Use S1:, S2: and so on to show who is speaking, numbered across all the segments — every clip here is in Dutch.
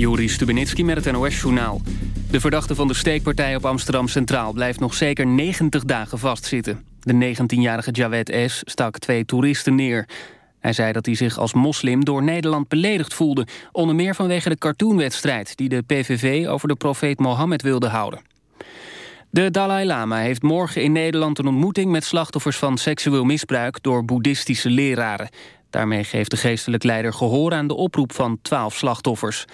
S1: Juri Stubenitski met het NOS-journaal. De verdachte van de steekpartij op Amsterdam Centraal... blijft nog zeker 90 dagen vastzitten. De 19-jarige Jawed S. stak twee toeristen neer. Hij zei dat hij zich als moslim door Nederland beledigd voelde... onder meer vanwege de cartoonwedstrijd... die de PVV over de profeet Mohammed wilde houden. De Dalai Lama heeft morgen in Nederland een ontmoeting... met slachtoffers van seksueel misbruik door boeddhistische leraren. Daarmee geeft de geestelijk leider gehoor aan de oproep van twaalf slachtoffers.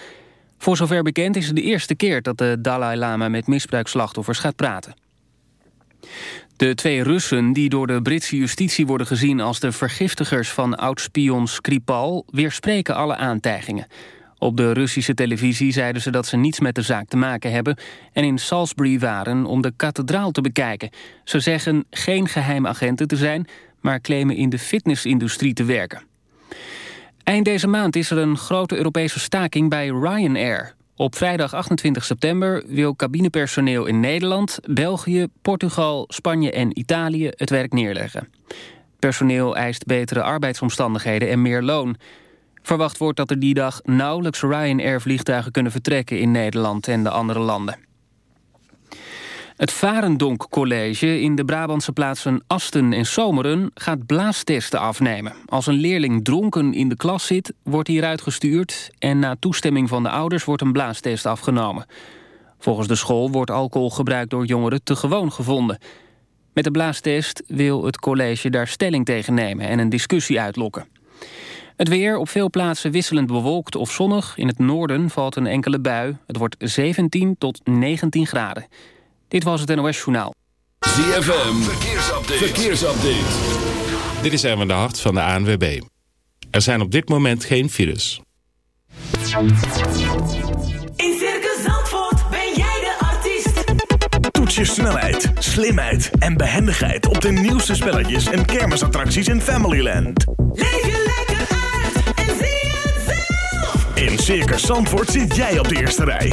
S1: Voor zover bekend is het de eerste keer dat de Dalai Lama met misbruikslachtoffers gaat praten. De twee Russen die door de Britse justitie worden gezien als de vergiftigers van oud-spion Skripal weerspreken alle aantijgingen. Op de Russische televisie zeiden ze dat ze niets met de zaak te maken hebben... en in Salisbury waren om de kathedraal te bekijken. Ze zeggen geen geheimagenten te zijn... maar claimen in de fitnessindustrie te werken. Eind deze maand is er een grote Europese staking bij Ryanair. Op vrijdag 28 september wil cabinepersoneel in Nederland, België, Portugal, Spanje en Italië het werk neerleggen. Personeel eist betere arbeidsomstandigheden en meer loon. Verwacht wordt dat er die dag nauwelijks Ryanair-vliegtuigen kunnen vertrekken in Nederland en de andere landen. Het Varendonk College in de Brabantse plaatsen Asten en Zomeren gaat blaastesten afnemen. Als een leerling dronken in de klas zit, wordt hij eruit gestuurd... en na toestemming van de ouders wordt een blaastest afgenomen. Volgens de school wordt alcoholgebruik door jongeren te gewoon gevonden. Met de blaastest wil het college daar stelling tegen nemen... en een discussie uitlokken. Het weer op veel plaatsen wisselend bewolkt of zonnig. In het noorden valt een enkele bui. Het wordt 17 tot 19 graden. Dit was het NOS Journaal.
S2: ZFM, verkeersupdate. verkeersupdate.
S3: Dit is Erwin de Hart van de ANWB. Er zijn op dit moment geen files.
S4: In Circus Zandvoort ben jij de artiest.
S5: Toets je snelheid, slimheid en behendigheid... op de nieuwste spelletjes en kermisattracties in Familyland.
S4: Leef je lekker uit en zie het zelf.
S5: In Circus Zandvoort zit jij op de eerste rij.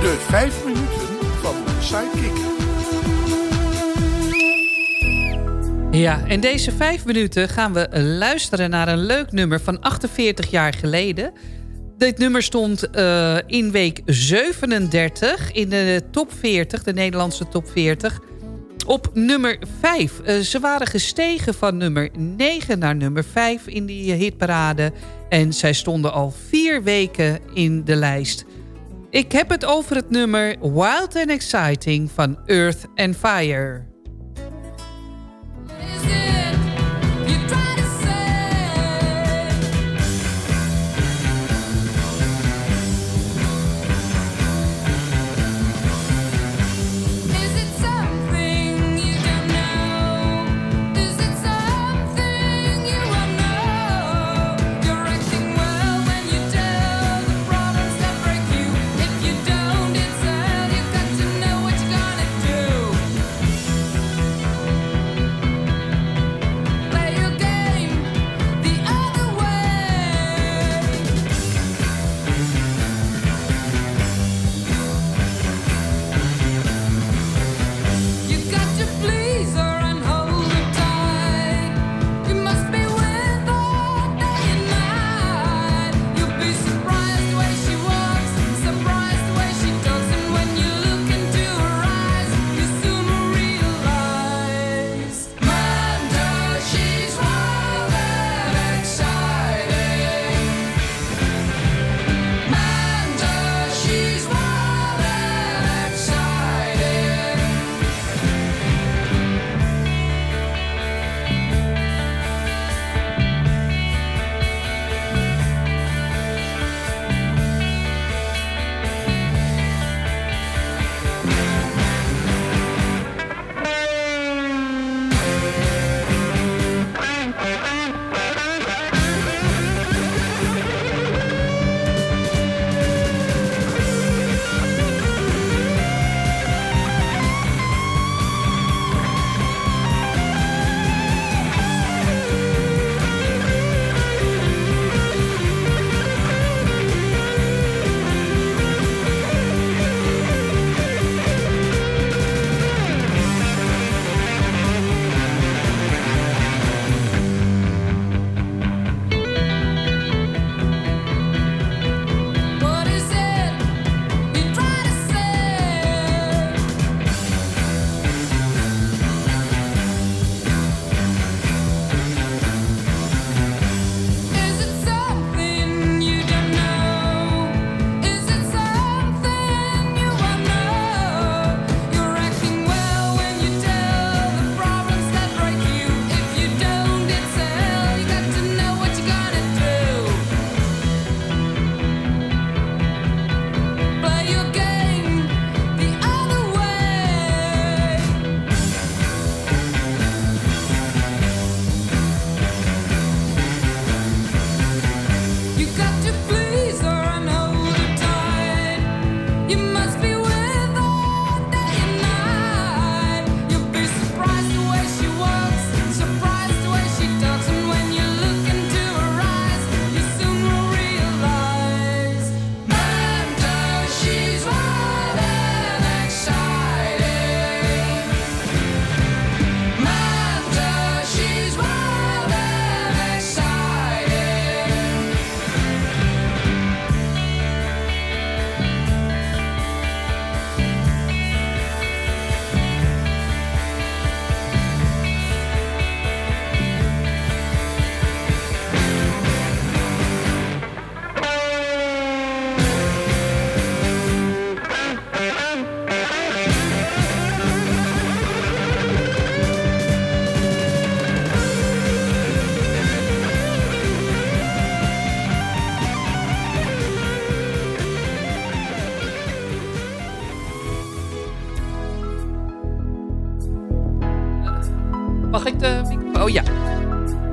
S6: De vijf minuten van de Sidekick.
S7: Ja, in deze vijf minuten gaan we luisteren naar een leuk nummer van 48 jaar geleden. Dit nummer stond eh, in week 37 in de top 40, de Nederlandse top 40. Op nummer 5. Eh, ze waren gestegen van nummer 9 naar nummer 5 in die hitparade. En zij stonden al vier weken in de lijst. Ik heb het over het nummer Wild and Exciting van Earth and Fire.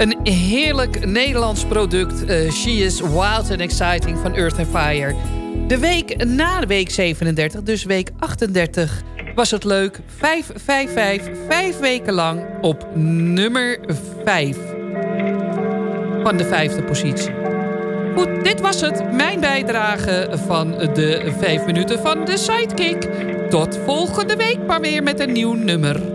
S4: Een heerlijk Nederlands product. eh, She is Wild and Exciting van Earth and Fire. De week na week 37, dus week 38, was het leuk. 5, 5, 5, vijf weken lang op nummer 5. Van de vijfde positie. Goed, dit was het. Mijn bijdrage van de vijf minuten van de Sidekick. Tot volgende week maar weer met een nieuw nummer.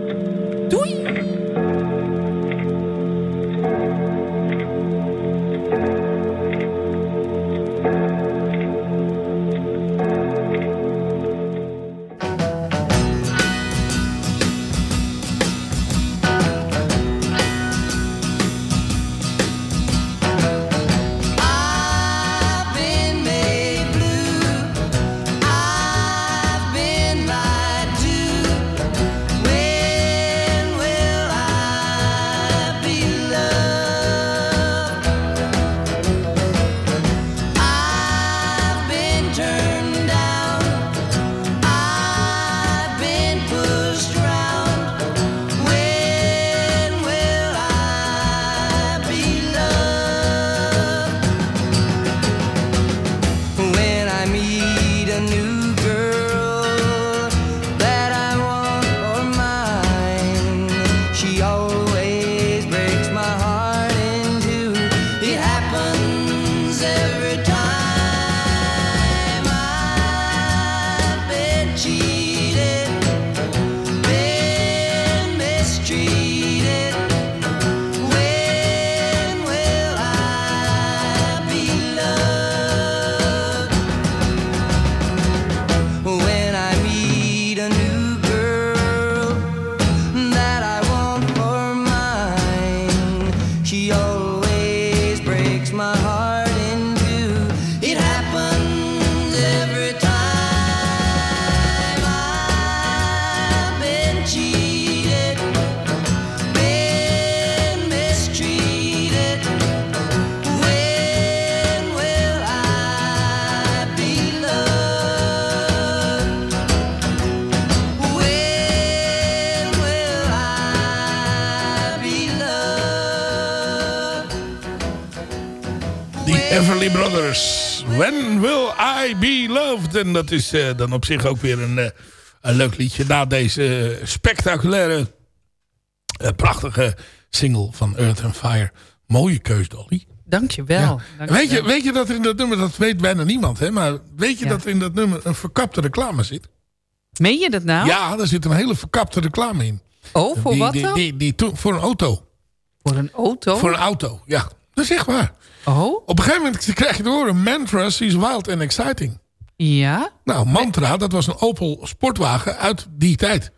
S6: En dat is eh, dan op zich ook weer een, eh, een leuk liedje. Na deze spectaculaire, eh, prachtige single van Earth and Fire. Mooie keus, Dolly.
S4: Dankjewel.
S6: Ja.
S4: Dankjewel.
S6: Weet, je, weet je dat er in dat nummer, dat weet bijna niemand, hè? Maar weet je
S4: Ja.
S6: dat er in dat nummer een verkapte reclame zit?
S4: Meen je dat nou?
S6: Ja, daar zit een hele verkapte reclame in.
S4: Oh, voor
S6: die,
S4: wat dan?
S6: die, die, voor een auto.
S4: voor een auto?
S6: Voor een auto, ja. Dat is echt waar.
S4: Oh,
S6: Op een gegeven moment krijg je te horen... Mantras is wild and exciting.
S4: Ja?
S6: Nou, Mantra, dat was een Opel sportwagen uit die tijd.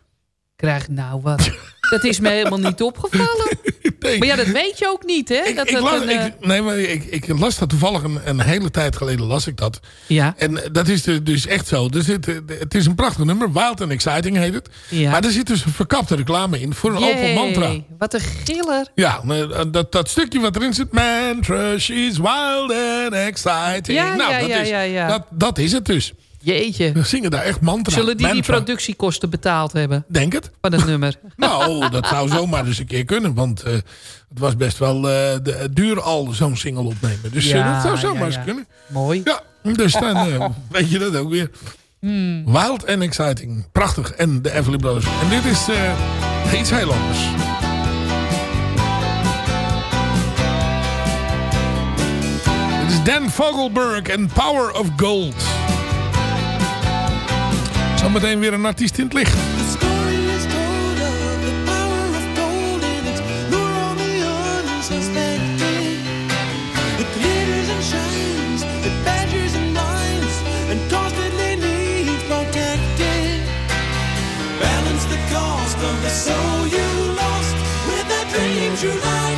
S4: Krijg nou wat. Dat is me helemaal niet opgevallen.
S6: Nee,
S4: Maar ja, dat weet je ook niet, hè?
S6: ik,
S4: dat
S6: ik
S4: het
S6: las,
S4: een, eh,
S6: ik, nee, maar ik, ik las dat toevallig een, een hele tijd geleden las ik dat.
S4: ja,
S6: En dat is dus- dus echt zo. Er zit, eh, het is een prachtig nummer. Wild and Exciting heet het.
S4: Ja.
S6: Maar er zit dus een verkapte reclame in voor een
S4: Jee,
S6: Mantra.
S4: Wat een giller.
S6: Ja, dat, dat stukje wat erin zit. Mantra, she's wild and exciting.
S4: Ja,
S6: nou,
S4: ja,
S6: dat, is. Dat, dat is het dus.
S4: Jeetje.
S6: We zingen daar echt mantra.
S4: Zullen die die productiekosten betaald hebben
S6: Denk het.
S4: van het nummer?
S6: Nou, dat zou zomaar eens een keer kunnen. Want eh, het was best wel eh, de, duur al zo'n single opnemen. Dus eh,
S4: Ja,
S6: dat zou zomaar
S4: ja.
S6: eens kunnen.
S4: Mooi.
S6: Ja, dus dan weet je dat ook weer. Wild and exciting. Prachtig. En de Everly Brothers. En dit is iets heel anders. Dan Vogelberg en Power of Gold. Zometeen weer een artiest in het licht.
S8: Of the soul you lost. With the dreams you lightly.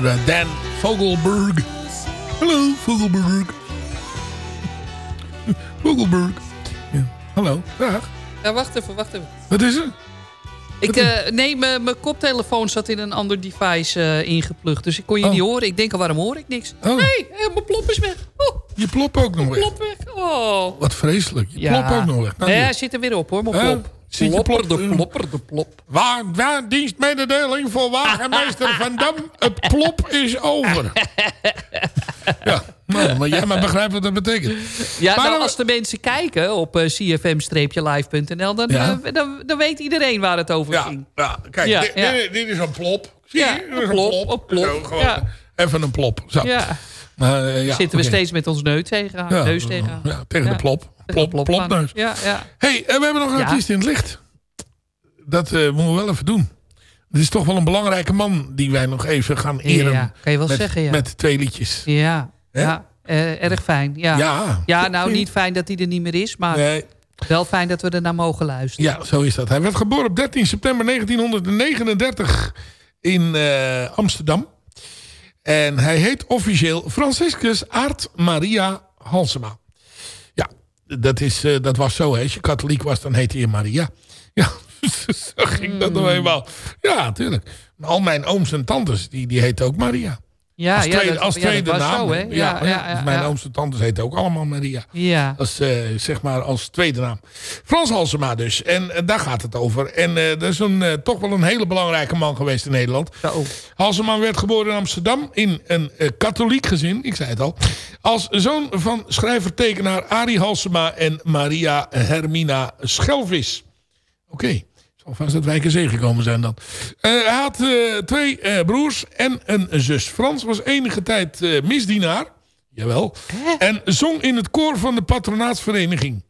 S6: Door eh, Dan Vogelberg. Hallo, Vogelberg. Vogelberg. Ja. Hallo, dag.
S7: Ja, wacht even, wacht even.
S6: Wat is er?
S7: Ik, eh, nee, mijn koptelefoon zat in een ander device eh, ingeplucht. Dus ik kon je
S6: Oh.
S7: niet horen. Ik denk al, waarom hoor ik niks?
S6: Oh.
S7: Eh, mijn plop is weg. Oh,
S6: Je plop ook nog weg.
S7: plop weg. Oh.
S6: Wat vreselijk. Je plop ook nog weg. Nou, hier.
S7: hij zit er weer op hoor, mijn
S6: Ja,
S7: plop. Plopper,
S6: plop-
S7: de plopper, de plop.
S6: Waar, waar dienstmededeling voor wagenmeester Van Dam. Het plop is over. Ja, nou, maar jij maar begrijpt wat dat betekent.
S7: Ja,
S6: Maar
S7: nou, als de mensen kijken op eh, cfm-live.nl... Dan,
S6: Ja.
S7: eh, dan, dan weet iedereen waar het over
S6: Ja,
S7: ging.
S6: ja kijk,
S7: Ja,
S6: dit. Dit, dit is een plop. Zie je?
S7: Een plop, een plop,
S6: Zo. Even een plop. Zo.
S7: Ja,
S6: eh, ja,
S7: zitten we steeds met ons neus tegen, neus tegen.
S6: Ja, tegen de plop. Plop,
S7: Plop,
S6: plopneus.
S7: Ja, ja.
S6: hey, en we hebben nog een
S7: Ja.
S6: artiest in het licht. Dat eh, moeten we wel even doen. Het is toch wel een belangrijke man die wij nog even gaan eren.
S7: Ja, kan je wel
S6: met,
S7: zeggen, ja.
S6: Met twee liedjes.
S7: Ja, ja. Eh, erg fijn. Ja.
S6: Ja.
S7: ja, nou niet fijn dat hij er niet meer is, maar
S6: Nee,
S7: wel fijn dat we er naar mogen luisteren.
S6: ja, zo is dat. Hij werd geboren op 13 september 1939 in eh, Amsterdam. En hij heet officieel Franciscus Aart Maria Halsema. Dat, is, eh, dat was zo. Hè. Als je katholiek was, dan heette je Maria. Ja, zo ging dat
S7: Hmm.
S6: nou eenmaal. Ja, natuurlijk. Al mijn ooms en tantes, die, die heten ook Maria.
S7: Ja,
S6: als
S7: ja,
S6: tweede,
S7: dat-
S6: als
S7: ja,
S6: tweede naam.
S7: Zo, hè?
S6: Ja,
S7: Ja, ja,
S6: ja,
S7: ja,
S6: mijn
S7: ja.
S6: ooms en tantes heten ook allemaal Maria.
S7: Ja.
S6: Als, eh, zeg maar als tweede naam. Frans Halsema dus. En eh, daar gaat het over. En eh, dat is een, toch wel een hele belangrijke man geweest in Nederland.
S7: Zo.
S6: Halsema werd geboren in Amsterdam in een katholiek gezin. Ik zei het al. Als zoon van schrijver-tekenaar Arie Halsema en Maria Hermina Schelvis. Oké. Zal vast uit Wijk en Zee gekomen zijn dan. Eh, hij had eh, twee eh, broers en een zus. Frans was enige tijd misdienaar. Jawel. En zong in het koor van de patronaatsvereniging.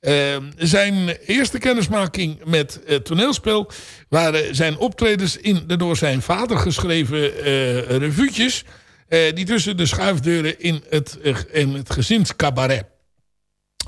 S6: Eh, zijn eerste kennismaking met het toneelspel waren zijn optredens in de door zijn vader geschreven eh revuutjes. die tussen de schuifdeuren in het, in het gezinscabaret.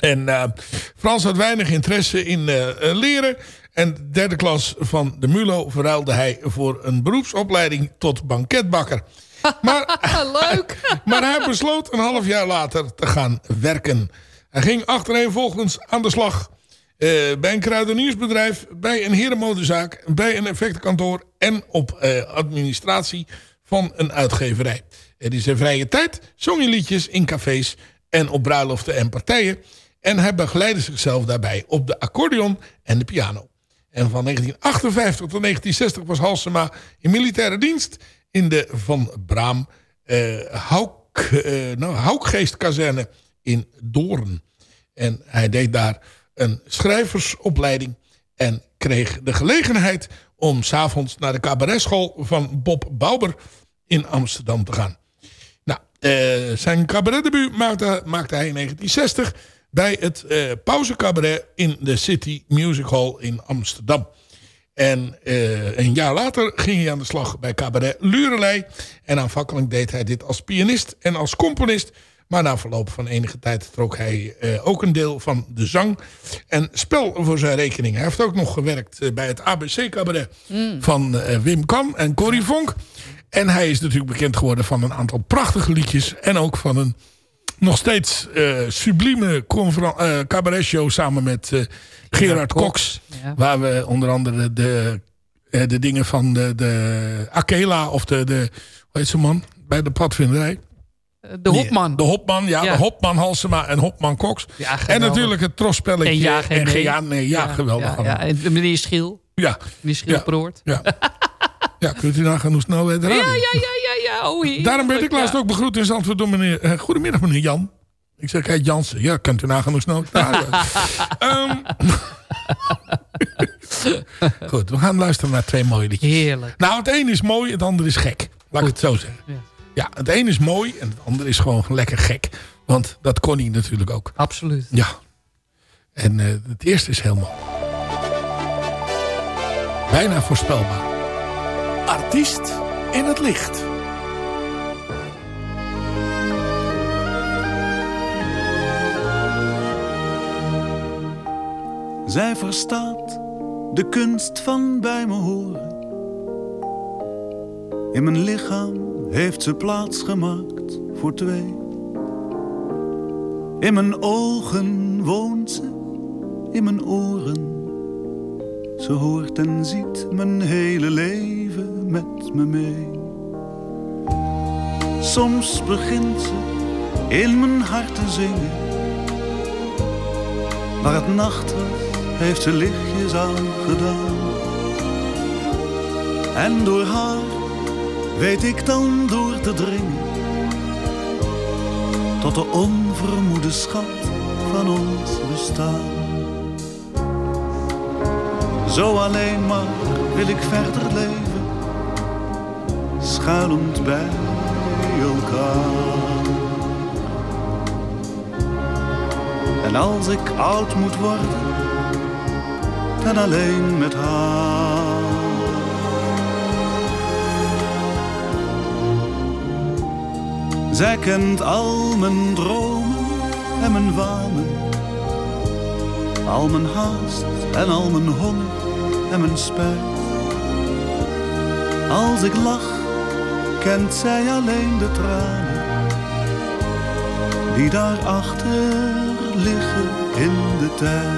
S6: En Frans had weinig interesse in leren. En de derde klas van de MULO verruilde hij voor een beroepsopleiding tot banketbakker. Maar,
S7: Leuk.
S6: maar hij besloot een half jaar later te gaan werken. Hij ging achtereenvolgens aan de slag. eh, bij een kruideniersbedrijf, bij een herenmodezaak, bij een effectenkantoor en op eh, administratie van een uitgeverij. En in zijn vrije tijd zong hij liedjes in cafés en op bruiloften en partijen. En hij begeleidde zichzelf daarbij op de accordeon en de piano. En van 1958 tot 1960 was Halsema in militaire dienst in de Van Braam eh Hauk, eh, nou, Haukgeestkazerne in Doorn. En hij deed daar een schrijversopleiding en kreeg de gelegenheid om s'avonds naar de cabaretschool van Bob Bauber in Amsterdam te gaan. Nou, eh, zijn cabaretdebuut maakte, maakte hij in 1960 bij het eh Pauze Cabaret in de City Music Hall in Amsterdam. En eh, een jaar later ging hij aan de slag bij cabaret Lurelei. En aanvankelijk deed hij dit als pianist en als componist. Maar na verloop van enige tijd trok hij eh, ook een deel van de zang en spel voor zijn rekening. Hij heeft ook nog gewerkt bij het ABC Cabaret van Wim Kan en Corrie Vonk. En hij is natuurlijk bekend geworden van een aantal prachtige liedjes. En ook van een nog steeds eh, sublieme eh, cabaretshow samen met eh, Gerard Cox.
S7: Cox, ja.
S6: Waar we onder andere de, de dingen van de, de Akela of de, de hoe heet ze man? Bij de padvinderij.
S7: De Hopman.
S6: De Hopman, ja.
S7: Ja.
S6: De Hopman Halsema en Hopman Cox. En natuurlijk het trosspelletje.
S7: En ja,
S6: en
S7: nee.
S6: ja, nee. Ja, geweldig.
S7: Ja, ja. En meneer Schiel.
S6: ja.
S7: Meneer Schiel
S6: Ja.
S7: Proort.
S6: Ja. ja, kunt u nagaan hoe snel wij het
S7: Ja, ja, ja, ja, ja. Oh, heerlijk,
S6: Daarom werd ik laatst
S7: ja.
S6: ook begroet in Zandvoort door meneer... eh, goedemiddag, meneer Jan. Ik zeg, hey Jansen. Ja, kunt u nagaan hoe snel ik? Ehm, Goed, we gaan luisteren naar twee mooie liedjes.
S7: Heerlijk.
S6: Nou, het een is mooi, het ander is gek. Laat ik het zo zeggen.
S7: Ja.
S6: Ja, het een is mooi en het ander is gewoon lekker gek. Want dat kon hij natuurlijk ook.
S7: Absoluut.
S6: Ja. En eh, het eerste is heel mooi. Bijna voorspelbaar.
S5: Artiest in het licht.
S9: Zij verstaat de kunst van bij me horen. In mijn lichaam heeft ze plaats gemaakt voor twee. In mijn ogen woont ze, in mijn oren. Ze hoort en ziet mijn hele leven met me mee. Soms begint ze in mijn hart te zingen. Waar het nacht heeft ze lichtjes aangedaan. En door haar weet ik dan door te dringen. Tot de onvermoede schat van ons bestaan. Zo alleen maar wil ik verder leven, schuilend bij elkaar. En als ik oud moet worden, dan alleen met haar. Zij kent al mijn dromen en mijn wanen. Al mijn haast en al mijn honger en mijn spijt. Als ik lach, kent zij alleen de tranen. Die daarachter liggen in de tijd.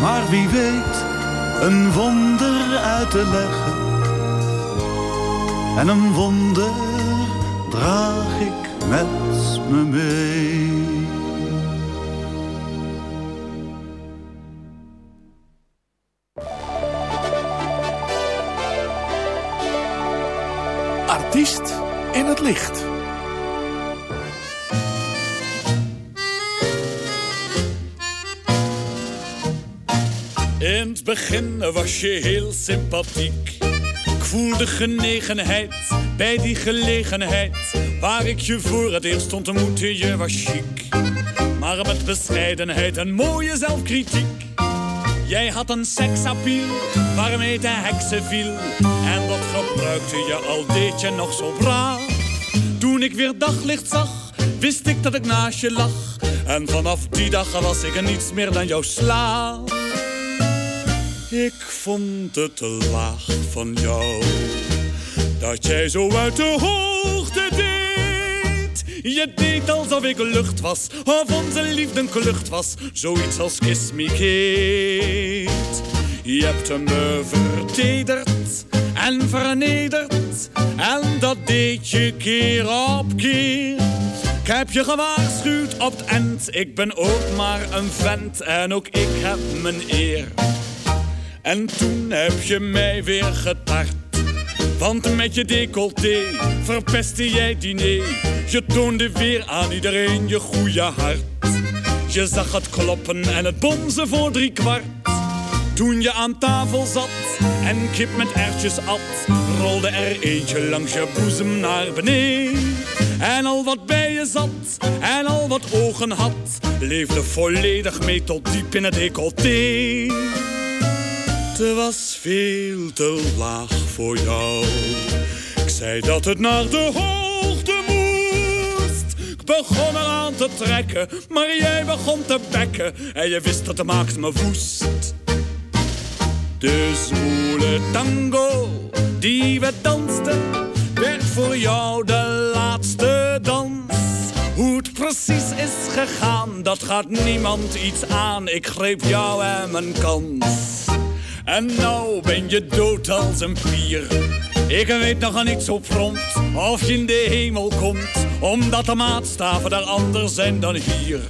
S9: Maar wie weet een wonder uit te leggen. En een wonder draag ik met me mee.
S5: Artiest in het licht.
S10: Begin was je heel sympathiek. Ik voelde genegenheid bij die gelegenheid. Waar ik je voor het eerst ontmoette, je was chic. Maar met bescheidenheid en mooie zelfkritiek. Jij had een seksappeal waarmee de heksen viel. En dat gebruikte je al deed je nog zo braaf. Toen ik weer daglicht zag, wist ik dat ik naast je lag. En vanaf die dag was ik niets meer dan jouw slaaf. Ik vond het te laag van jou dat jij zo uit de hoogte deed. Je deed alsof ik lucht was, of onze liefde een klucht was, zoiets als Kiss. Je hebt me vertederd en vernederd, en dat deed je keer op keer. Ik heb je gewaarschuwd op het end, ik ben ook maar een vent en ook ik heb mijn eer. En toen heb je mij weer getart. Want met je decolleté verpestte jij diner. Je toonde weer aan iedereen je goede hart. Je zag het kloppen en het bonzen voor drie kwart. Toen je aan tafel zat en kip met erwtjes at, rolde er eentje langs je boezem naar beneden. En al wat bij je zat en al wat ogen had, leefde volledig mee tot diep in het decolleté. Het was veel te laag voor jou. Ik zei dat het naar de hoogte moest. Ik begon eraan te trekken, maar jij begon te bekken. En je wist dat de maakt me woest. De zwoele tango die we dansten, werd voor jou de laatste dans. Hoe het precies is gegaan, dat gaat niemand iets aan. Ik greep jou en mijn kans. En nou ben je dood als een pier. Ik weet nog niet zo prompt of je in de hemel komt. Omdat de maatstaven daar anders zijn dan hier.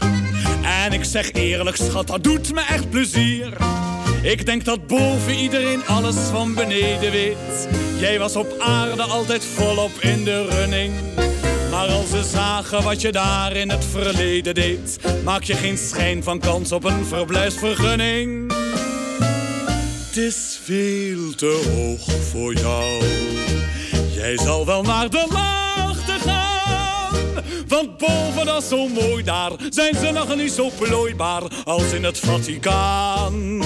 S10: En ik zeg eerlijk schat, dat doet me echt plezier. Ik denk dat boven iedereen alles van beneden weet. Jij was op aarde altijd volop in de running. Maar als ze zagen wat je daar in het verleden deed, maak je geen schijn van kans op een verblijfsvergunning. Het is veel te hoog voor jou. Jij zal wel naar de laagte gaan. Want boven dat zo mooi daar, zijn ze nog niet zo plooibaar als in het Vaticaan.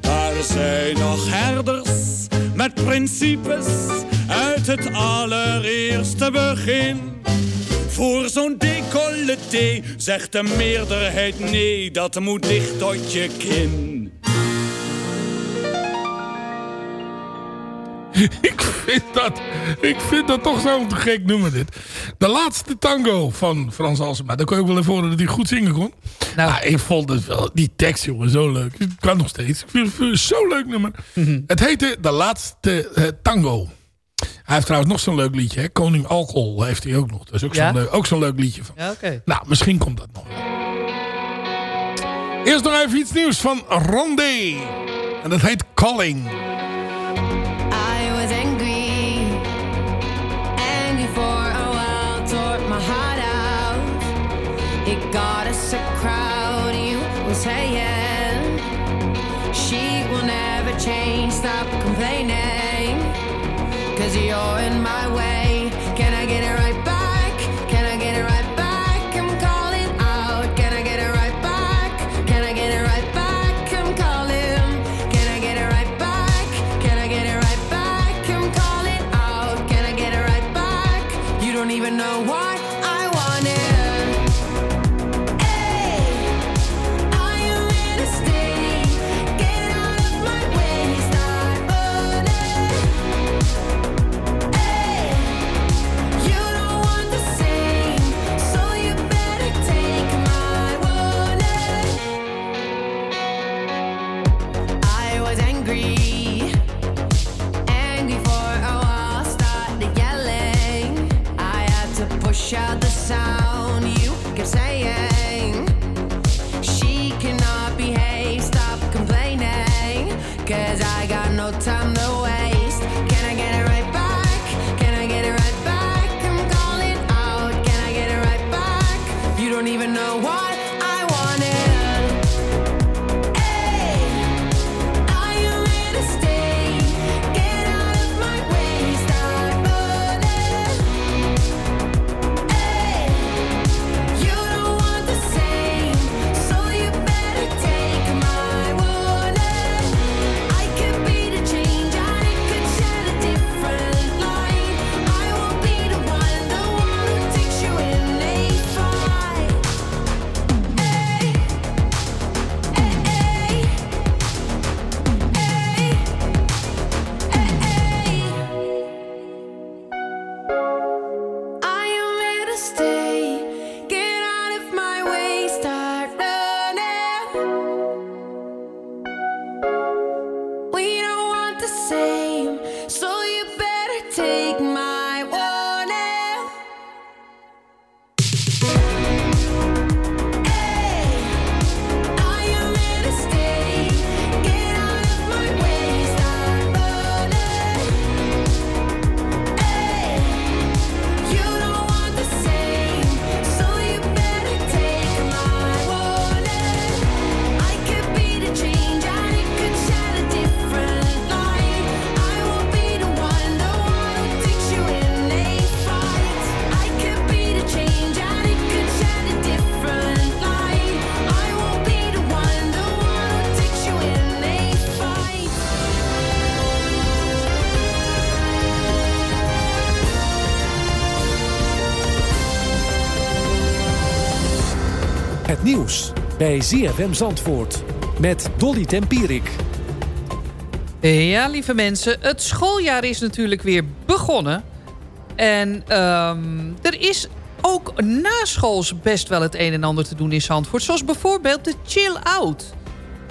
S10: Daar zijn nog herders met principes uit het allereerste begin. Voor zo'n decolleté zegt de meerderheid nee, dat moet dicht tot je kin.
S6: ik, vind dat, ik vind dat toch zo'n gek nummer dit. De laatste tango van Frans Halsema. Daar kon je ook wel even horen dat hij goed zingen kon. Nou, ik vond het wel, die tekst jongen, zo leuk. Het kan nog steeds. Ik vind het zo'n leuk nummer. Het heette De Laatste eh, Tango. Hij heeft trouwens nog zo'n leuk liedje. Hè? Koning Alcohol heeft hij ook nog. Dat is ook
S7: Ja?
S6: zo'n leuk, leuk liedje van.
S7: Ja.
S6: Nou, misschien komt dat nog. Eerst nog even iets nieuws van Rondé. En dat heet Calling.
S4: A crowd, you were saying she will never change. Stop complaining, cause you're in my way.
S11: Bij ZFM Zandvoort met Dolly Tempierik.
S7: Ja, lieve mensen, het schooljaar is natuurlijk weer begonnen. En ehm, er is ook na schools best wel het een en ander te doen in Zandvoort. Zoals bijvoorbeeld de Chill Out.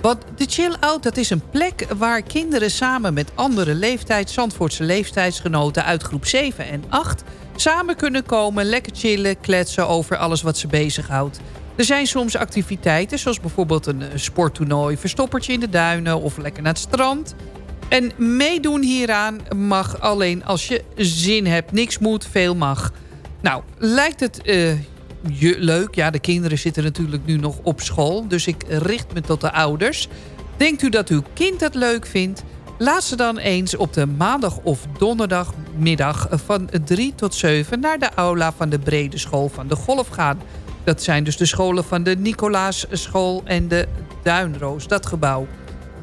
S7: Want de Chill Out, dat is een plek waar kinderen samen met andere leeftijds... Zandvoortse leeftijdsgenoten uit groep 7 en 8... samen kunnen komen, lekker chillen, kletsen over alles wat ze bezighoudt. Er zijn soms activiteiten, zoals bijvoorbeeld een eh, sporttoernooi... verstoppertje in de duinen of lekker naar het strand... En meedoen hieraan mag alleen als je zin hebt. Niks moet, veel mag. Nou, lijkt het eh, je leuk? Ja, de kinderen zitten natuurlijk nu nog op school. Dus ik richt me tot de ouders. Denkt u dat uw kind het leuk vindt? Laat ze dan eens op de maandag of donderdagmiddag van 3 tot 7... naar de aula van de brede school van de golf gaan. Dat zijn dus de scholen van de Nicolaas-school en de Duinroos, dat gebouw.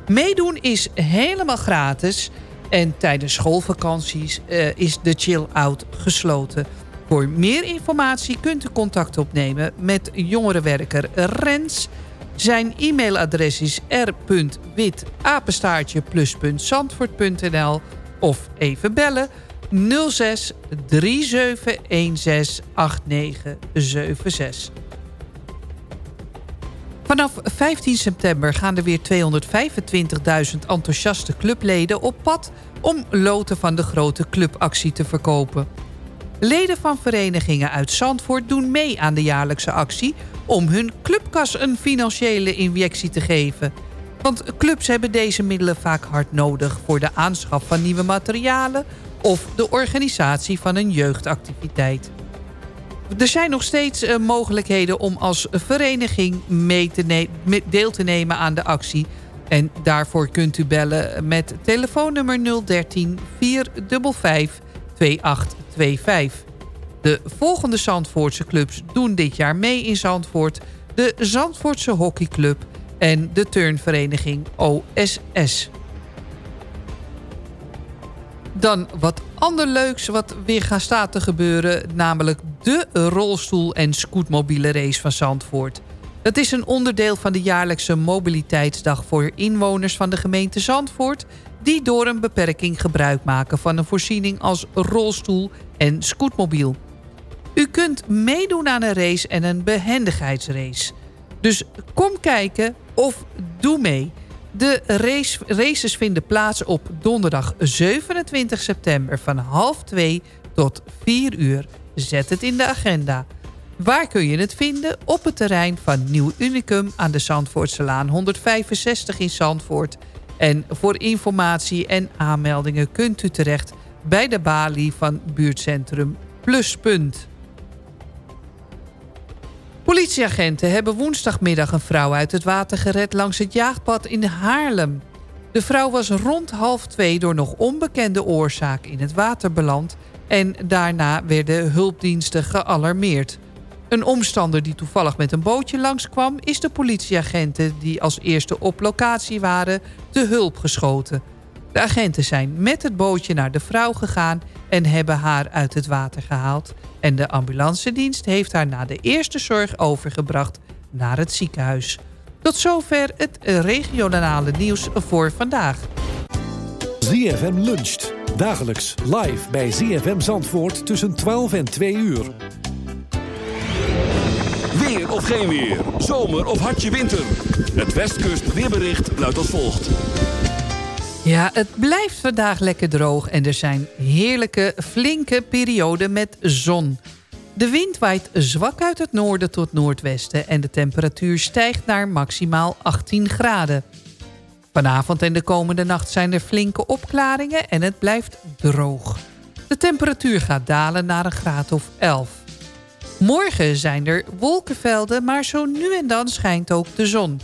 S7: Meedoen is helemaal gratis. En tijdens schoolvakanties eh, is de chill-out gesloten. Voor meer informatie kunt u contact opnemen met jongerenwerker Rens. Zijn e-mailadres is r.witapenstaartje plus.zandvoort.nl of even bellen 06 3716 8976. Vanaf 15 september gaan er weer 225.000 enthousiaste clubleden op pad... om loten van de grote clubactie te verkopen. Leden van verenigingen uit Zandvoort doen mee aan de jaarlijkse actie... om hun clubkas een financiële injectie te geven. Want clubs hebben deze middelen vaak hard nodig... voor de aanschaf van nieuwe materialen... of de organisatie van een jeugdactiviteit. Er zijn nog steeds uh, mogelijkheden om als vereniging mee te deel te nemen aan de actie. En daarvoor kunt u bellen met telefoonnummer 013 455 2825. De volgende Zandvoortse clubs doen dit jaar mee in Zandvoort. De Zandvoortse Hockeyclub en de turnvereniging OSS. Dan wat ander leuks wat weer gaat staan te gebeuren... namelijk de rolstoel- en scootmobiele race van Zandvoort. Dat is een onderdeel van de jaarlijkse mobiliteitsdag... voor inwoners van de gemeente Zandvoort... die door een beperking gebruik maken van een voorziening als rolstoel en scootmobiel. U kunt meedoen aan een race en een behendigheidsrace. Dus kom kijken of doe mee... De race, races vinden plaats op donderdag 27 september van half 2 tot 4 uur. Zet het in de agenda. Waar kun je het vinden? Op het terrein van Nieuw Unicum aan de Zandvoortselaan 165 in Zandvoort. En voor informatie en aanmeldingen kunt u terecht bij de balie van buurtcentrum Pluspunt. Politieagenten hebben woensdagmiddag een vrouw uit het water gered langs het jaagpad in Haarlem. De vrouw was rond half twee door nog onbekende oorzaak in het water beland... en daarna werden hulpdiensten gealarmeerd. Een omstander die toevallig met een bootje langskwam... is de politieagenten die als eerste op locatie waren te hulp geschoten. De agenten zijn met het bootje naar de vrouw gegaan en hebben haar uit het water gehaald. En de ambulancedienst heeft haar na de eerste zorg overgebracht naar het ziekenhuis. Tot zover het regionale nieuws voor vandaag.
S11: ZFM luncht. Dagelijks live bij ZFM Zandvoort tussen 12 en 2 uur.
S2: Weer of geen weer. Zomer of hartje winter. Het Westkust weerbericht luidt als volgt.
S7: Ja, het blijft vandaag lekker droog en er zijn heerlijke, flinke perioden met zon. De wind waait zwak uit het noorden tot noordwesten... en de temperatuur stijgt naar maximaal 18 graden. Vanavond en de komende nacht zijn er flinke opklaringen en het blijft droog. De temperatuur gaat dalen naar een graad of 11. Morgen zijn er wolkenvelden, maar zo nu en dan schijnt ook de zon...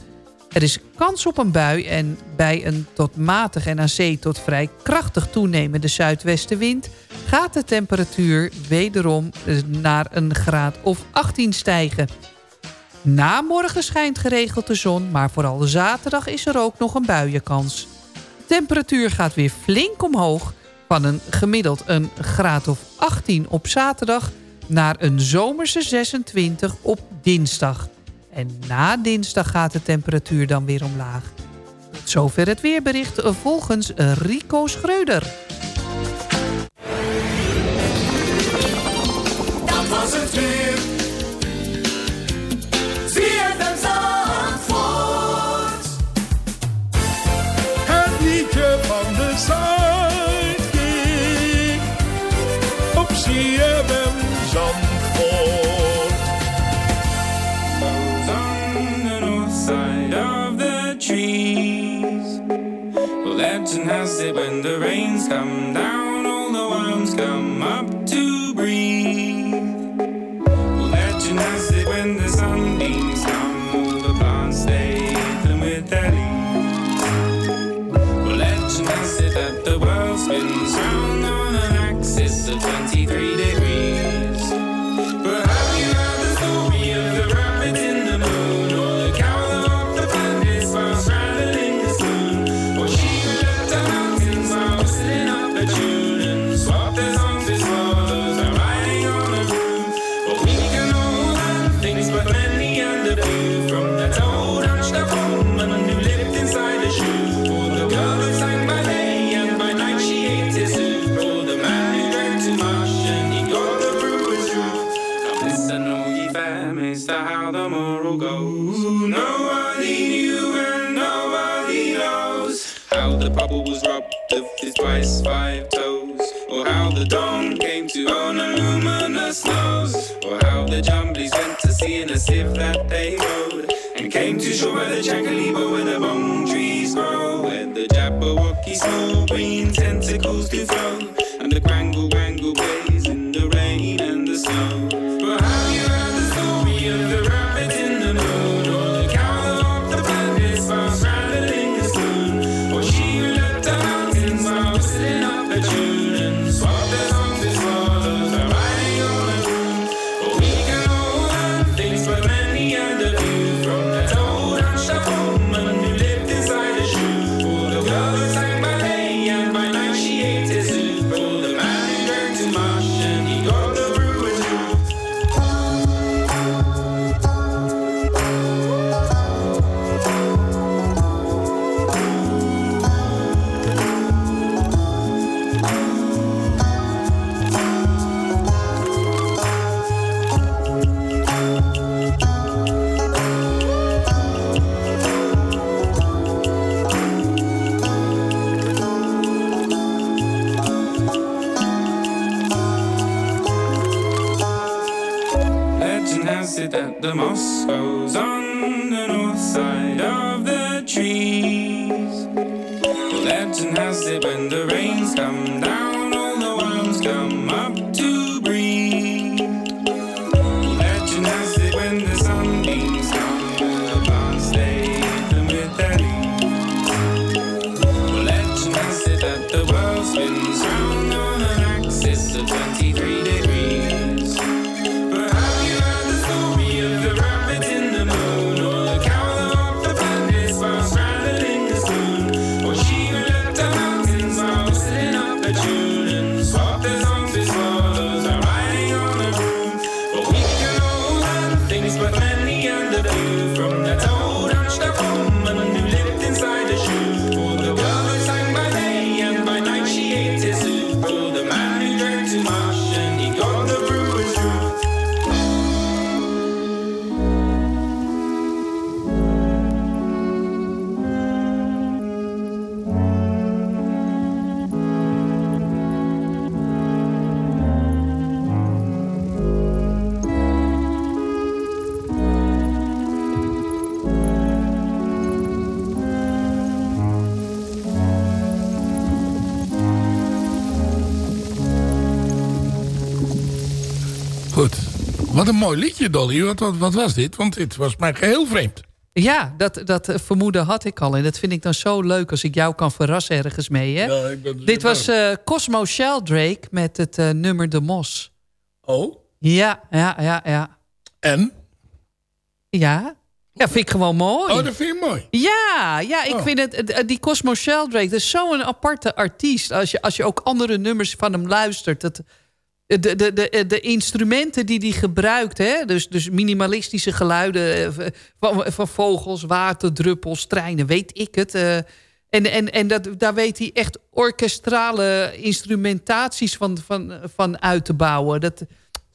S7: Er is kans op een bui en bij een tot matig en aan zee tot vrij krachtig toenemende zuidwestenwind... gaat de temperatuur wederom naar een graad of 18 stijgen. Na morgen schijnt geregeld de zon, maar vooral zaterdag is er ook nog een buienkans. De temperatuur gaat weer flink omhoog van een gemiddeld een graad of 18 op zaterdag... naar een zomerse 26 op dinsdag. En na dinsdag gaat de temperatuur dan weer omlaag. Zover het weerbericht volgens Rico Schreuder.
S12: Legend has it when the rains come down, all the worms come up to breathe. Legend has it when the sunbeams come, all the plants stay them with their leaves. Legend has it that the world spins of his twice five toes. Or how the dawn came to own a luminous nose. Or how the jumblies went to sea in a sieve that they rode. And came to shore by the Chancalibo where the bong trees grow. Where the Jabberwocky small green tentacles do flow.
S6: Een mooi liedje, Dolly. Wat, wat, wat was dit? Want dit was mij geheel vreemd.
S7: Ja, dat, dat eh, vermoeden had ik al. En dat vind ik dan zo leuk als ik jou kan verrassen ergens mee. Hè?
S6: Ja, ik ben-
S7: Dit was eh, Cosmo Sheldrake met het eh, nummer De Mos.
S6: Oh?
S7: Ja, ja, ja, ja.
S6: En?
S7: Ja. Ja, vind ik gewoon mooi.
S6: Oh, dat vind je mooi.
S7: Ja, ja, ik
S6: Oh.
S7: vind het, het- die Cosmo Sheldrake, dat is zo'n aparte artiest. Als je, als je ook andere nummers van hem luistert. Dat, de, de, de, de instrumenten die hij gebruikt, hè? Dus, dus minimalistische geluiden eh, van, van vogels, waterdruppels, treinen, weet ik het. eh. en en, en dat, daar weet hij echt orkestrale instrumentaties van, van, van uit te bouwen. Dat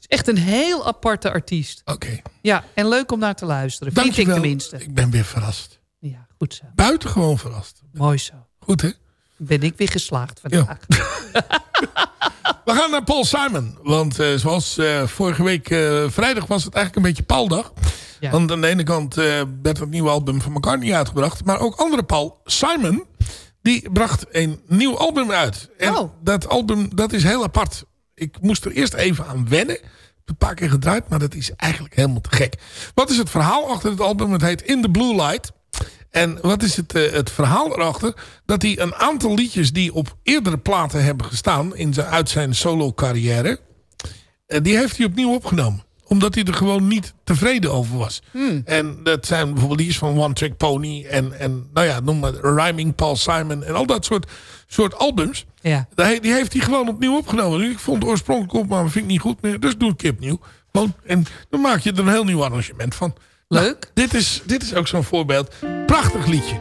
S7: is echt een heel aparte artiest.
S6: Oké.
S7: Ja, en leuk om naar te luisteren. Vind ik tenminste.
S6: Ik ben weer verrast.
S7: Ja, goed zo.
S6: Buitengewoon verrast.
S7: Mooi zo.
S6: Goed, hè?
S7: Ben ik weer geslaagd vandaag.
S6: We gaan naar Paul Simon. Want eh, zoals eh, vorige week eh, vrijdag was het eigenlijk een beetje Pauldag.
S7: Ja.
S6: Want aan de ene kant werd het nieuwe album van McCartney uitgebracht. Maar ook andere Paul Simon, die bracht een nieuw album uit. En
S7: Oh.
S6: dat album, dat is heel apart. Ik moest er eerst even aan wennen. Een paar keer gedraaid, maar dat is eigenlijk helemaal te gek. Wat is het verhaal achter het album? Het heet In the Blue Light. En wat is het, eh, het verhaal erachter? Dat hij een aantal liedjes die op eerdere platen hebben gestaan... In zijn, uit zijn solo carrière... eh, die heeft hij opnieuw opgenomen. Omdat hij er gewoon niet tevreden over was. En dat zijn bijvoorbeeld liedjes van One Trick Pony... en, en nou ja, noem maar Rhyming Paul Simon... en al dat soort, soort albums.
S7: Ja.
S6: Die die heeft hij gewoon opnieuw opgenomen. Dus ik vond het oorspronkelijk op, maar vind ik niet goed meer. Dus doe ik opnieuw. En dan maak je er een heel nieuw arrangement van. Nou,
S7: Leuk.
S6: dit, is, dit is ook zo'n voorbeeld. Prachtig liedje.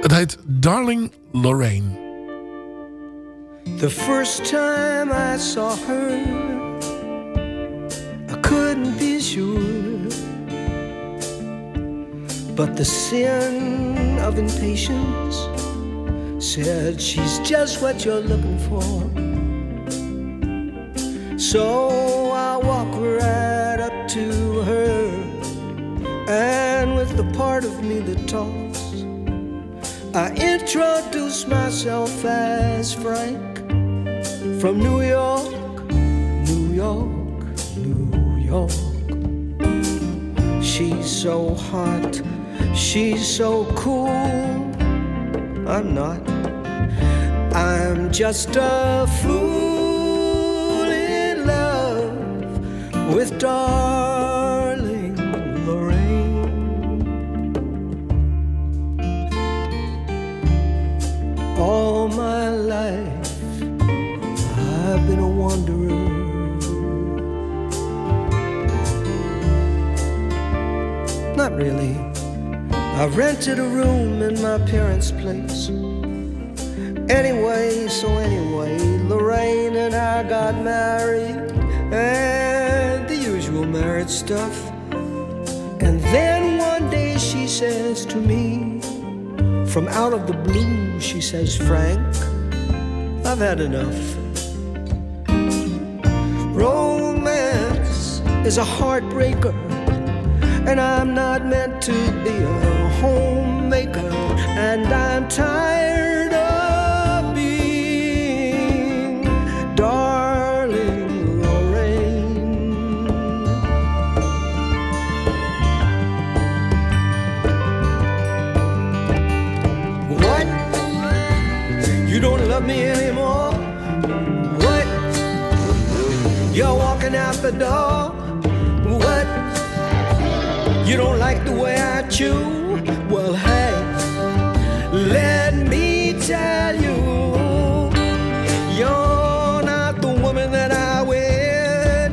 S6: Het heet Darling Lorraine.
S13: The first time I saw her, I couldn't be sure. But the sin of impatience. Said she's just what you're looking for. So I walk right up to her, and with the part of me that talks, I introduce myself as Frank from New York, New York, New York. She's so hot, she's so cool. I'm not. I'm just a fool darling Lorraine. All my life I've been a wanderer. Not really. I rented a room in my parents' place. From out of the blue, she says, Frank, I've had enough. Romance is a heartbreaker, and I'm not meant to be a homemaker, and I'm tired love me anymore? What? You're walking out the door? What? You don't like the way I chew? Well, hey, let me tell you, you're not the woman that I wed.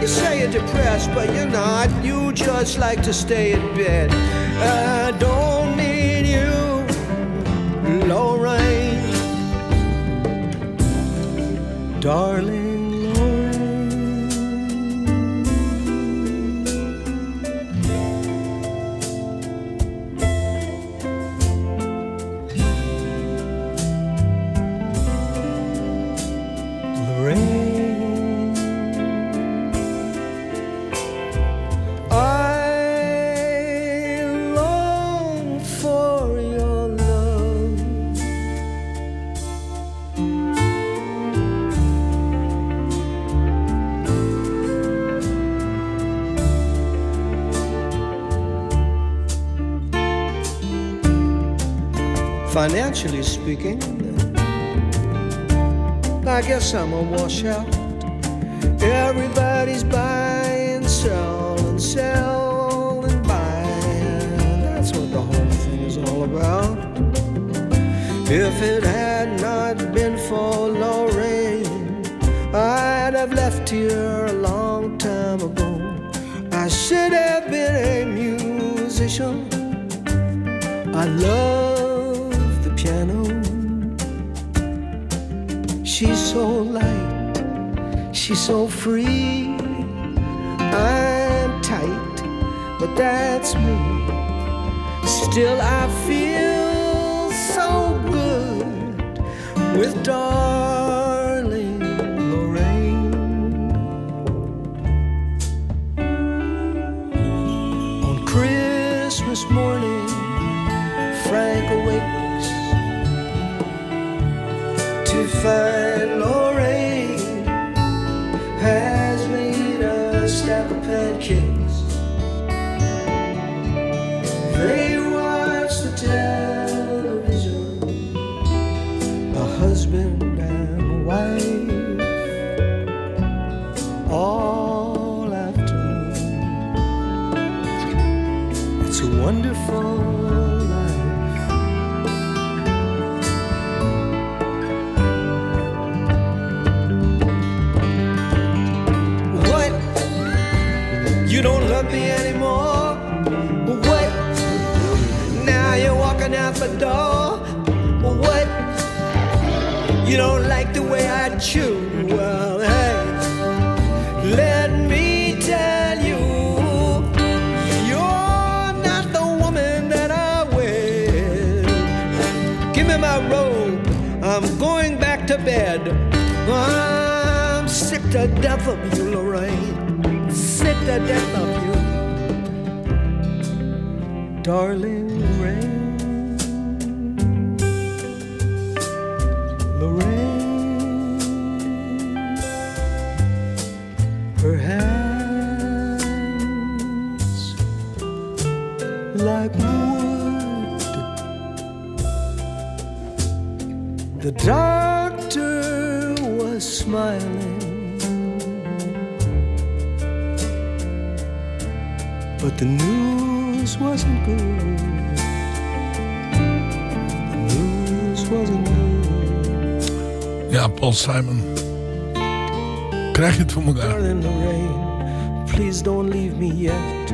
S13: You say you're depressed, but you're not. You just like to stay in bed. I don't darling. Financially speaking, I guess I'm a washout. Everybody's buying, selling, sell and buy. That's what the whole thing is all about. If it had not been for Lorraine, I'd have left here a long time ago. I should have been a musician. I love she's so free. I'm tight, but that's me. Still, I feel so good with darling Lorraine. On Christmas morning, Frank awakes to find you don't like the way I chew, well, hey, let me tell you, you're not the woman that I will. Give me my robe, I'm going back to bed. I'm sick to death of you, Lorraine. Sick to death of you, darling
S6: Rain. Simon. Krijg je het voor elkaar?
S13: Please don't leave me yet.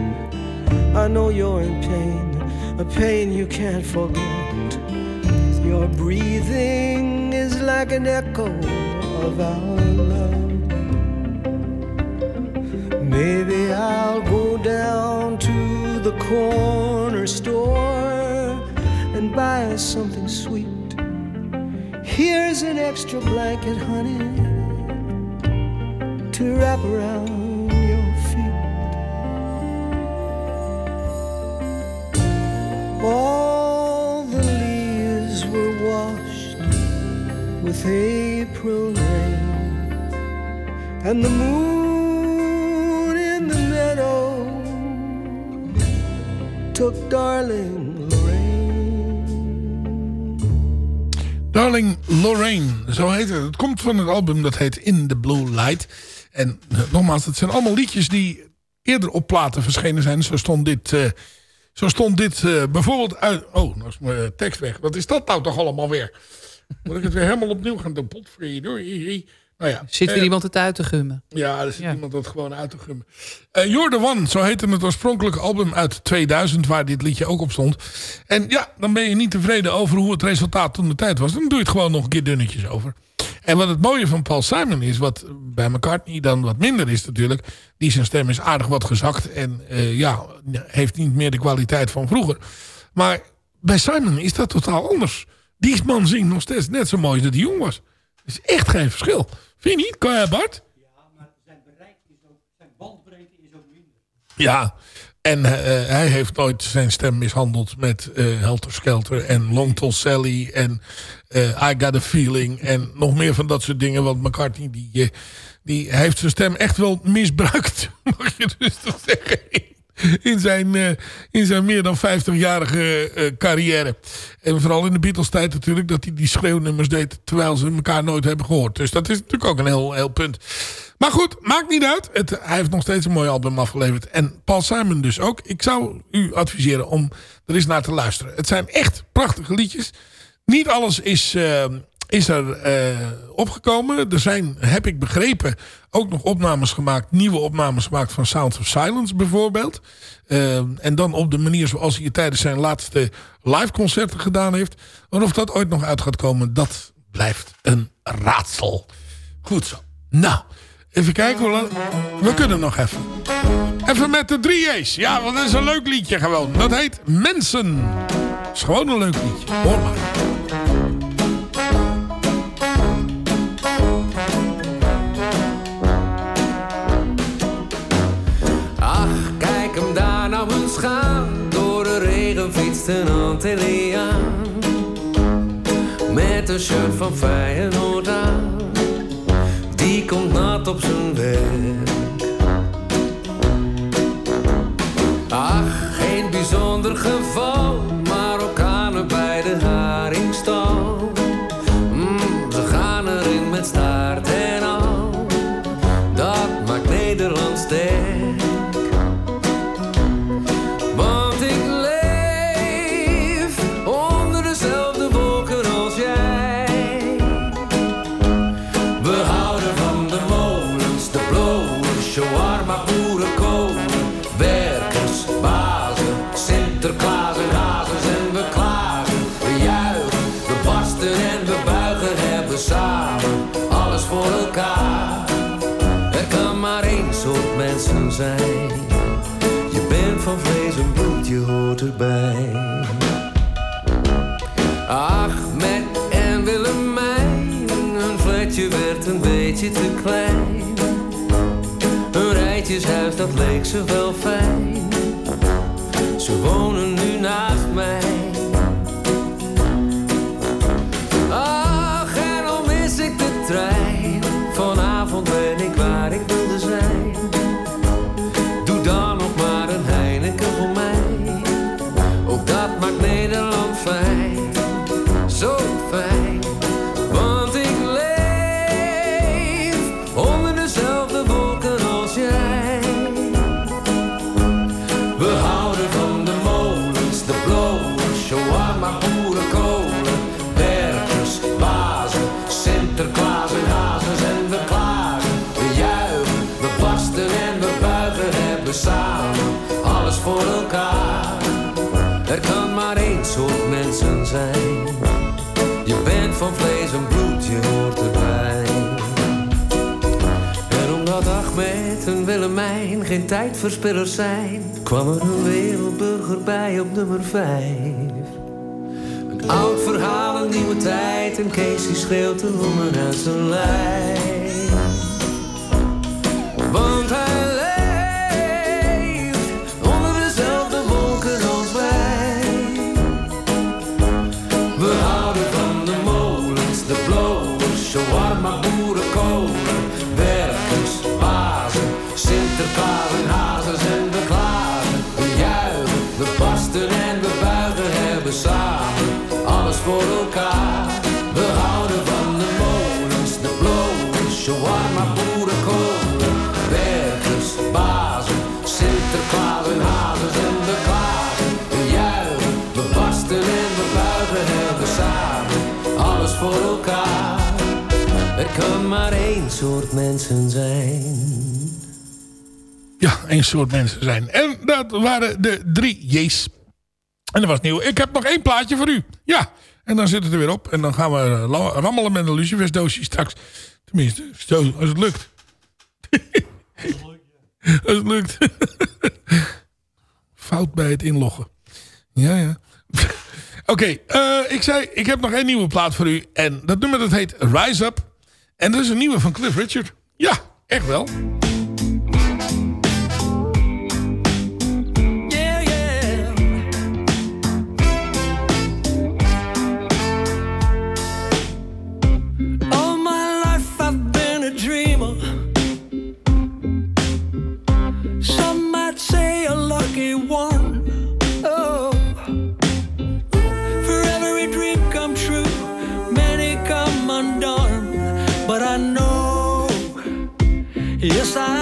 S13: I know you're in pain, a pain you can't forget. Your breathing is like an echo of our love. Maybe I'll go down to the corner store and buy us something sweet. Here's an extra blanket, honey, to wrap around your feet. All the leaves were washed with April rain, and the moon in the meadow took darling
S6: Darling Lorraine, zo heet het. Het komt van het album dat heet In the Blue Light. En eh, nogmaals, het zijn allemaal liedjes die eerder op platen verschenen zijn. Zo stond dit, eh, zo stond dit eh, bijvoorbeeld uit... Oh, nou is mijn tekst weg. Wat is dat nou toch allemaal weer? Moet ik het weer helemaal opnieuw gaan doen? Potverdorie. Nou ja,
S7: Zit weer
S6: eh,
S7: iemand het uit te gummen?
S6: ja, er zit iemand dat gewoon uit te gummen. Eh You're the One, zo heette het oorspronkelijke album uit 2000... waar dit liedje ook op stond. En ja, dan ben je niet tevreden over hoe het resultaat toen de tijd was. Dan doe je het gewoon nog een keer dunnetjes over. En wat het mooie van Paul Simon is... wat bij McCartney dan wat minder is natuurlijk... die zijn stem is aardig wat gezakt... en eh, ja, heeft niet meer de kwaliteit van vroeger. Maar bij Simon is dat totaal anders. Die man zingt nog steeds net zo mooi als dat hij jong was. Er is echt geen verschil. Vind je niet, Bart? Ja, en eh, hij heeft nooit zijn stem mishandeld met eh Helter Skelter en Long Tall Sally en eh, I Got a Feeling en nog meer van dat soort dingen. Want McCartney die, eh, die heeft zijn stem echt wel misbruikt, mag je dus toch zeggen, in zijn, eh, in zijn meer dan 50-jarige eh, carrière. En vooral in de Beatles tijd natuurlijk dat hij die schreeuwnummers deed terwijl ze elkaar nooit hebben gehoord. Dus dat is natuurlijk ook een heel, heel punt. Maar goed, maakt niet uit. Het, hij heeft nog steeds een mooi album afgeleverd. En Paul Simon dus ook. Ik zou u adviseren om er eens naar te luisteren. Het zijn echt prachtige liedjes. Niet alles is, eh, is er eh, opgekomen. Er zijn, heb ik begrepen, ook nog opnames gemaakt. Nieuwe opnames gemaakt van Sounds of Silence bijvoorbeeld. Eh, en dan op de manier zoals hij tijdens zijn laatste live concerten gedaan heeft. En of dat ooit nog uit gaat komen, dat blijft een raadsel. Goed zo. Nou, even kijken hoe. We kunnen nog even. Even met de 3A's. Ja, want dat is een leuk liedje gewoon. Dat heet Mensen. Dat is gewoon een leuk liedje. Hoor.
S14: Een Antilliaan. Met een shirt van Feyenoord aan. Die komt nat op zijn werk. Ach, geen bijzonder geval. Je bent van vlees en bloed, je hoort erbij. Ach met en Willemijn, hun flatje werd een beetje te klein. Een rijtjeshuis, dat leek ze wel fijn. Ze wonen nu naast mij. geen tijdverspillers zijn, kwam er een wereldburger bij op nummer 5. Een oud verhaal, een nieuwe tijd en Casey schreeuwt de woman aan zijn lijf. shawarma, boerenkool, werkers, bazen, Sinterklaas en hazes en de glazen. We juichen, we barsten en we buigen en we samen, alles voor elkaar. Er kan maar één soort mensen zijn.
S6: Ja, één soort mensen zijn. En dat waren de drie J's. En dat was nieuw. Ik heb nog één plaatje voor u. Ja, en dan zit het er weer op. En dan gaan we eh, rammelen met een lucifersdoosje straks. Tenminste, zo, als het lukt. als het lukt. Fout bij het inloggen. Ja, ja. Oké, eh, ik zei, ik heb nog één nieuwe plaat voor u. En dat nummer dat heet Rise Up. En dat is een nieuwe van Cliff Richard. Ja, echt wel.
S8: one. Oh, for every dream come true, many come undone. But I know, yes, I.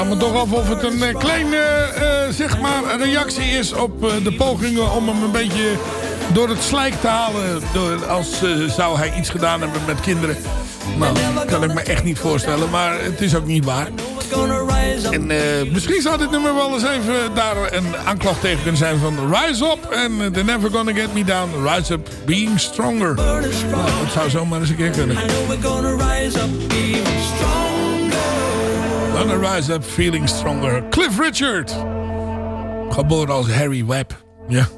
S6: vraag me toch af of het een eh, kleine eh, zeg maar, reactie is op eh, de pogingen om hem een beetje door het slijk te halen. Door, als eh, zou hij iets gedaan hebben met kinderen. Nou, dat kan ik me echt niet voorstellen, maar het is ook niet waar. En eh, misschien zou dit nummer wel eens even daar een aanklacht tegen kunnen zijn van Rise Up en eh, They're Never Gonna Get Me Down. Rise Up Being Stronger. Nou, dat zou zomaar eens een keer kunnen.
S8: Even stronger.
S6: Gonna Rise Up Feeling Stronger. Cliff Richard. Geboren als Harry Webb. Ja.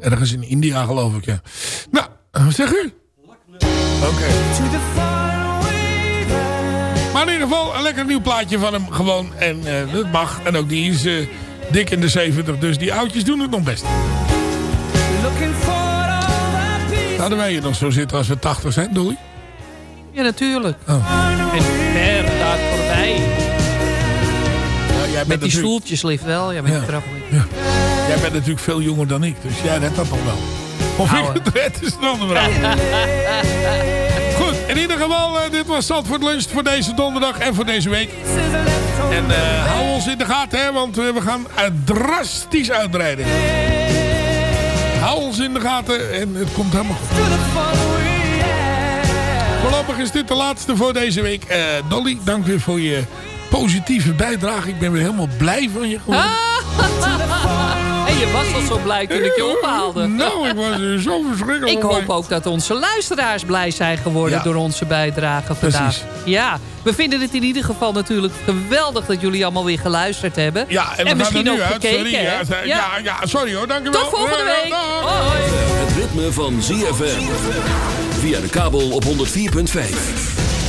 S6: Ergens in India geloof ik, ja. Nou, wat zeg u? Oké. Maar in ieder geval een lekker nieuw plaatje van hem gewoon. En eh, dat mag. En ook die is eh, dik in de 70. Dus die oudjes doen het nog best. Zouden wij hier nog zo zitten als we 80 zijn, Dolly?
S7: Ja, natuurlijk.
S6: Oh.
S7: En ver daar voorbij.
S6: Ja, bent
S7: Met die stoeltjes lief wel. Ja, met
S6: Ja.
S7: die trap.
S6: Jij bent natuurlijk veel jonger dan ik. Dus jij redt dat nog wel. Of ik het red is een andere vraag. Goed, in ieder geval, eh, dit was Zandvoort Lunch voor deze donderdag en voor deze week. En eh, hou ons in de gaten, hè, want eh, we gaan drastisch uitbreiden. Hou ons in de gaten en het komt helemaal goed. Voorlopig is dit de laatste voor deze week. Eh, Dolly, dank weer voor je positieve bijdrage. Ik ben weer helemaal blij van je geworden.
S7: En je was al zo blij toen ik je ophaalde.
S6: Nou, ik was er zo verschrikkelijk
S7: Ik hoop ook dat onze luisteraars blij zijn geworden
S6: Ja.
S7: door onze bijdrage vandaag.
S6: Precies.
S7: Ja, we vinden het in ieder geval natuurlijk geweldig dat jullie allemaal weer geluisterd hebben.
S6: Ja, en, we
S7: misschien
S6: gaan er nu
S7: ook
S6: uit.
S7: gekeken.
S6: Sorry, ja, ja, sorry hoor, dankjewel.
S7: Tot volgende week. Hoi.
S2: Het ritme van ZFM. Via de kabel op 104.5.